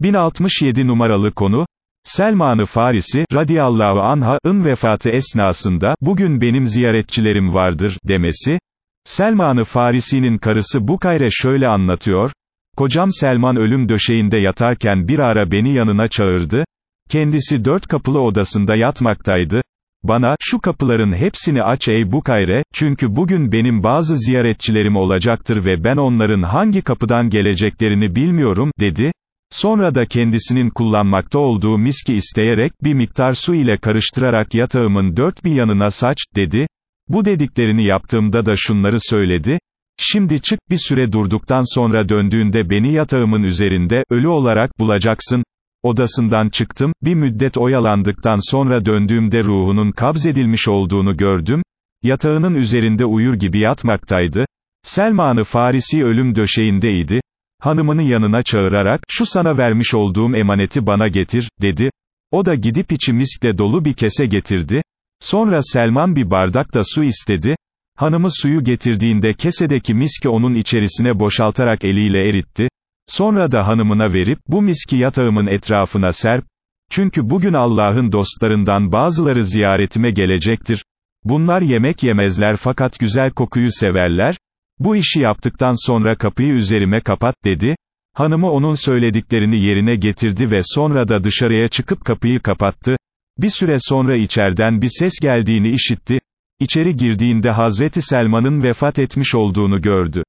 1067 numaralı konu, Selman-ı Farisi, radiyallahu anh'ın vefatı esnasında, bugün benim ziyaretçilerim vardır, demesi, Selman-ı Farisi'nin karısı Bukayre şöyle anlatıyor, kocam Selman ölüm döşeğinde yatarken bir ara beni yanına çağırdı, kendisi dört kapılı odasında yatmaktaydı, bana, şu kapıların hepsini aç ey Bukayre, çünkü bugün benim bazı ziyaretçilerim olacaktır ve ben onların hangi kapıdan geleceklerini bilmiyorum, dedi, Sonra da kendisinin kullanmakta olduğu miski isteyerek, bir miktar su ile karıştırarak yatağımın dört bir yanına saç, dedi. Bu dediklerini yaptığımda da şunları söyledi. Şimdi çık, bir süre durduktan sonra döndüğünde beni yatağımın üzerinde, ölü olarak bulacaksın. Odasından çıktım, bir müddet oyalandıktan sonra döndüğümde ruhunun kabzedilmiş olduğunu gördüm. Yatağının üzerinde uyur gibi yatmaktaydı. Selman-ı Farisi ölüm döşeğindeydi hanımını yanına çağırarak, şu sana vermiş olduğum emaneti bana getir, dedi. O da gidip içi miskle dolu bir kese getirdi. Sonra Selman bir bardak da su istedi. Hanımı suyu getirdiğinde kesedeki miski onun içerisine boşaltarak eliyle eritti. Sonra da hanımına verip, bu miski yatağımın etrafına serp. Çünkü bugün Allah'ın dostlarından bazıları ziyaretime gelecektir. Bunlar yemek yemezler fakat güzel kokuyu severler, bu işi yaptıktan sonra kapıyı üzerime kapat, dedi. Hanımı onun söylediklerini yerine getirdi ve sonra da dışarıya çıkıp kapıyı kapattı. Bir süre sonra içeriden bir ses geldiğini işitti. İçeri girdiğinde Hazreti Selman'ın vefat etmiş olduğunu gördü.